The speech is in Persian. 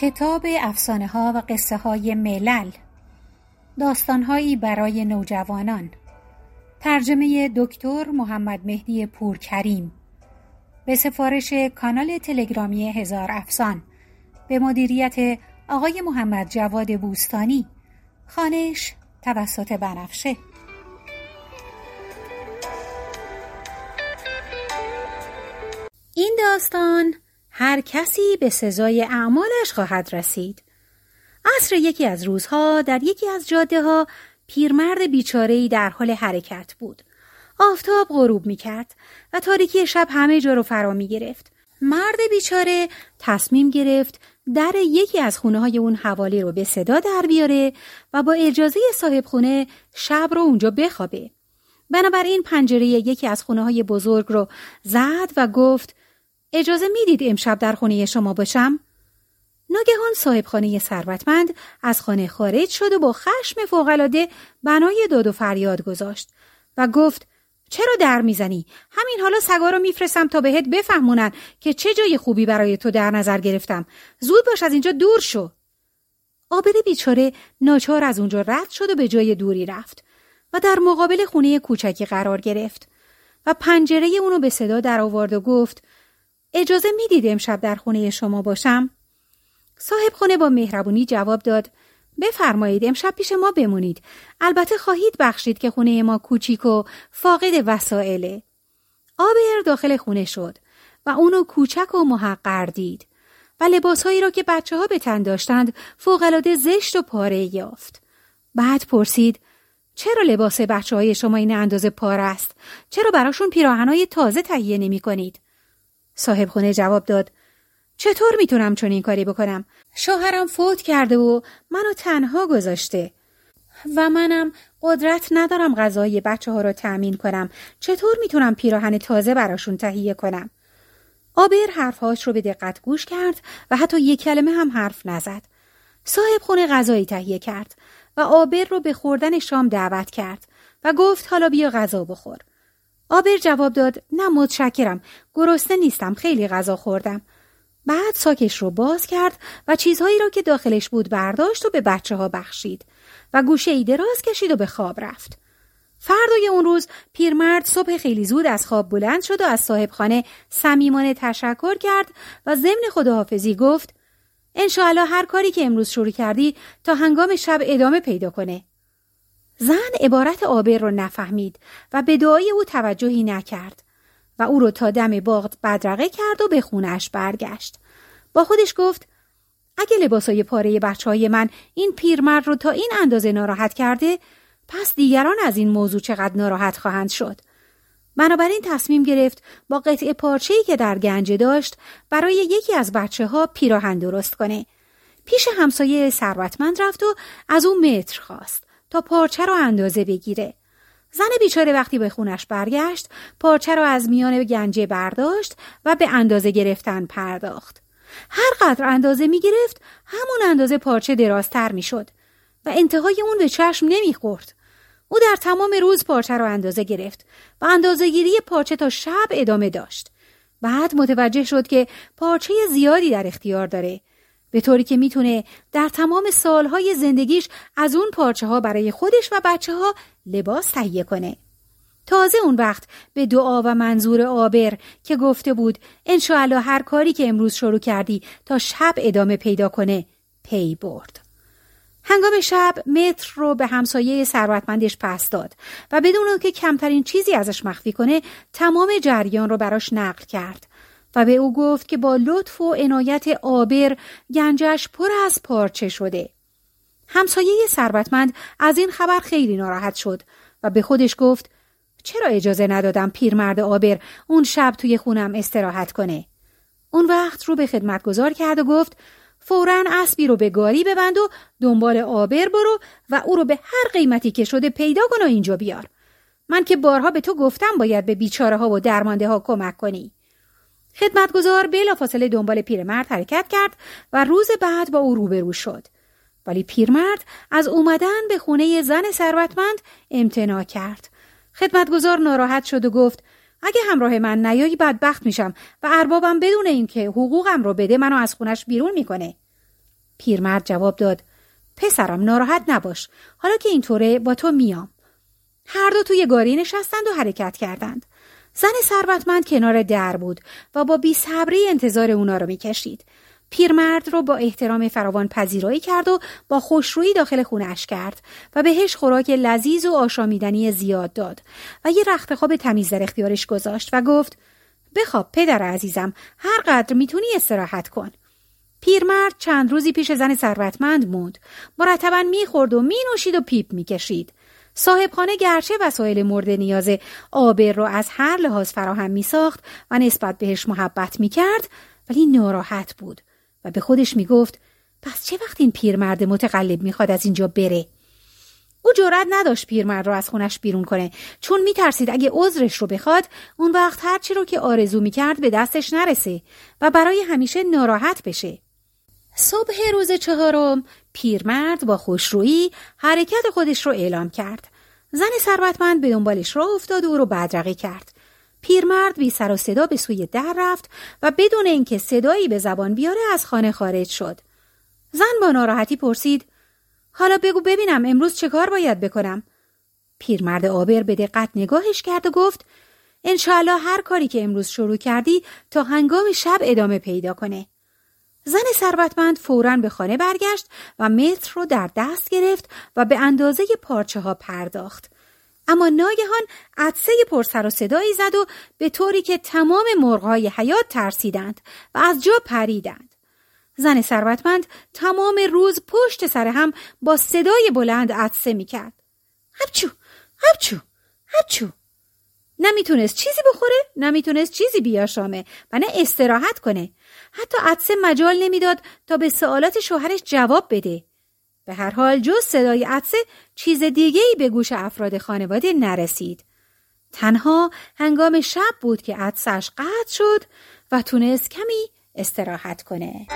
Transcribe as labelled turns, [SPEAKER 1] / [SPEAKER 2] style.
[SPEAKER 1] کتاب افسانه ها و قصه های ملل داستانهایی برای نوجوانان. ترجمه دکتر محمد مهدی پورکریم. به سفارش کانال تلگرامی هزار افسان. به مدیریت آقای محمد جواد بوستانی. خانش توسط بنفشه. این داستان هر کسی به سزای اعمالش خواهد رسید. عصر یکی از روزها در یکی از جاده ها پیرمرد بیچارهی در حال حرکت بود. آفتاب غروب می کرد و تاریکی شب همه جا رو فرا می گرفت مرد بیچاره تصمیم گرفت در یکی از خونه های اون حوالی رو به صدا در بیاره و با اجازه صاحب خونه شب رو اونجا بخوابه. بنابراین پنجره یکی از خونه های بزرگ رو زد و گفت اجازه می‌دید امشب در خونه شما باشم؟ ناگهان صاحب خانه ثروتمند از خانه خارج شد و با خشم فوقالعاده بنای داد و فریاد گذاشت و گفت چرا در می‌زنی؟ همین حالا سگا رو میفرستم تا بهت بفهمونن که چه جای خوبی برای تو در نظر گرفتم. زود باش از اینجا دور شو. آبر بیچاره ناچار از اونجا رد شد و به جای دوری رفت و در مقابل خونه کوچکی قرار گرفت و پنجره اونو به صدا در آورد و گفت اجازه می‌دید امشب در خونه شما باشم؟ صاحب خونه با مهربونی جواب داد بفرمایید امشب پیش ما بمونید البته خواهید بخشید که خونه ما کوچیک و فاقد وسائله آبر داخل خونه شد و اونو کوچک و محقر دید و لباسهایی را که بچه ها به تن داشتند فوقالعاده زشت و پاره یافت بعد پرسید چرا لباس بچه های شما این اندازه پاره است؟ چرا براشون پیراهنهای تازه تهیه نمی کنید؟ صاحب خونه جواب داد چطور می‌تونم چون این کاری بکنم؟ شوهرم فوت کرده و منو تنها گذاشته و منم قدرت ندارم غذای بچه ها را تأمین کنم چطور می‌تونم پیراهن تازه براشون تهیه کنم؟ آبر حرفهاش رو به دقت گوش کرد و حتی یک کلمه هم حرف نزد. صاحب خونه غذایی تهیه کرد و آبر رو به خوردن شام دعوت کرد و گفت حالا بیا غذا بخور. آبر جواب داد نه متشکرم. گرسنه نیستم خیلی غذا خوردم. بعد ساکش رو باز کرد و چیزهایی را که داخلش بود برداشت و به بچه ها بخشید و گوشه ای دراز کشید و به خواب رفت. فردای اون روز پیرمرد صبح خیلی زود از خواب بلند شد و از صاحب خانه صمیمانه تشکر کرد و ضمن خداحافظی گفت انشاءالله هر کاری که امروز شروع کردی تا هنگام شب ادامه پیدا کنه. زن عبارت آبر رو نفهمید و به دعای او توجهی نکرد و او رو تا دم باغ بدرقه کرد و به خونش برگشت. با خودش گفت اگه لباسای پاره بچه های من این پیرمرد رو تا این اندازه ناراحت کرده پس دیگران از این موضوع چقدر ناراحت خواهند شد. بنابراین تصمیم گرفت با قطعه پارچه‌ای که در گنجه داشت برای یکی از بچه ها پیراهن درست کنه. پیش همسایه ثروتمند رفت و از او متر خواست. تا پارچه رو اندازه بگیره. زن بیچاره وقتی به خونش برگشت پارچه رو از میان گنجه برداشت و به اندازه گرفتن پرداخت. هر قدر اندازه می گرفت همون اندازه پارچه درازتر می شد و انتهای اون به چشم نمی خورد. او در تمام روز پارچه رو اندازه گرفت و اندازه گیری پارچه تا شب ادامه داشت. بعد متوجه شد که پارچه زیادی در اختیار داره به طوری که می‌تونه در تمام سالهای زندگیش از اون پارچه ها برای خودش و بچه ها لباس تهیه کنه. تازه اون وقت به دعا و منظور آبر که گفته بود انشاءالله هر کاری که امروز شروع کردی تا شب ادامه پیدا کنه پی برد. هنگام شب متر رو به همسایه ثروتمندش پس داد و بدون که کمترین چیزی ازش مخفی کنه تمام جریان رو براش نقل کرد و به او گفت که با لطف و عنایت آبر گنجش پر از پارچه شده. همسایه ثروتمند از این خبر خیلی ناراحت شد و به خودش گفت چرا اجازه ندادم پیرمرد آبر اون شب توی خونم استراحت کنه. اون وقت رو به خدمتگذار کرد و گفت فورا اسبی رو به گاری ببند و دنبال آبر برو و او رو به هر قیمتی که شده پیدا کن و اینجا بیار. من که بارها به تو گفتم باید به بیچاره ها و درمانده ها کمک کنی. خدمتگزار بلافاصله دنبال پیرمرد حرکت کرد و روز بعد با او روبرو شد. ولی پیرمرد از اومدن به خونه زن ثروتمند امتناع کرد. خدمتگزار ناراحت شد و گفت اگه همراه من نیایی بدبخت میشم و اربابم بدون اینکه حقوقم رو بده منو از خونش بیرون می‌کنه. پیرمرد جواب داد پسرم ناراحت نباش. حالا که اینطوره با تو میام. هر دو توی گاری نشستند و حرکت کردند. زن ثروتمند کنار در بود و با بیصبری انتظار اونا رو می‌کشید. پیرمرد رو با احترام فراوان پذیرایی کرد و با خوشرویی داخل خونش کرد و بهش خوراک لذیذ و آشامیدنی زیاد داد و یه رخت خواب تمیز در اختیارش گذاشت و گفت بخواب پدر عزیزم هر قدر می‌تونی استراحت کن. پیرمرد چند روزی پیش زن ثروتمند موند. مرتبا می‌خورد و مینوشید و پیپ می‌کشید. صاحبخانه گرچه وسایل مورد نیاز آبر رو از هر لحاظ فراهم میساخت و نسبت بهش محبت می‌کرد ولی ناراحت بود و به خودش می‌گفت پس چه وقت این پیرمرد متقلب می‌خواد از اینجا بره؟ او جرأت نداشت پیرمرد رو از خونش بیرون کنه چون میترسید اگه عذرش رو بخواد اون وقت هرچی رو که آرزو می‌کرد به دستش نرسه و برای همیشه ناراحت بشه. صبح روز چهارم پیرمرد با خوشرویی حرکت خودش رو اعلام کرد. زن ثروتمند به دنبالش راه افتاد و او رو بدرقه کرد. پیرمرد بی سر و صدا به سوی در رفت و بدون اینکه صدایی به زبان بیاره از خانه خارج شد. زن با ناراحتی پرسید حالا بگو ببینم امروز چه کار باید بکنم؟ پیرمرد آبر به دقت نگاهش کرد و گفت انشاءالله هر کاری که امروز شروع کردی تا هنگام شب ادامه پیدا کنه. زن ثروتمند فورا به خانه برگشت و متر رو در دست گرفت و به اندازه پارچه ها پرداخت. اما ناگهان عدسه پرسر و صدایی زد و به طوری که تمام مرغهای حیات ترسیدند و از جا پریدند. زن ثروتمند تمام روز پشت سر هم با صدای بلند عدسه می‌کرد. هبچو هبچو هبچو نمی‌تونست چیزی بخوره نمی‌تونست چیزی بیاشامه. و نه استراحت کنه. حتی عدسه مجال نمی‌داد تا به سوالات شوهرش جواب بده. به هر حال جز صدای عدسه چیز دیگه به گوش افراد خانواده نرسید. تنها هنگام شب بود که عدسش قطع شد و تونست کمی استراحت کنه.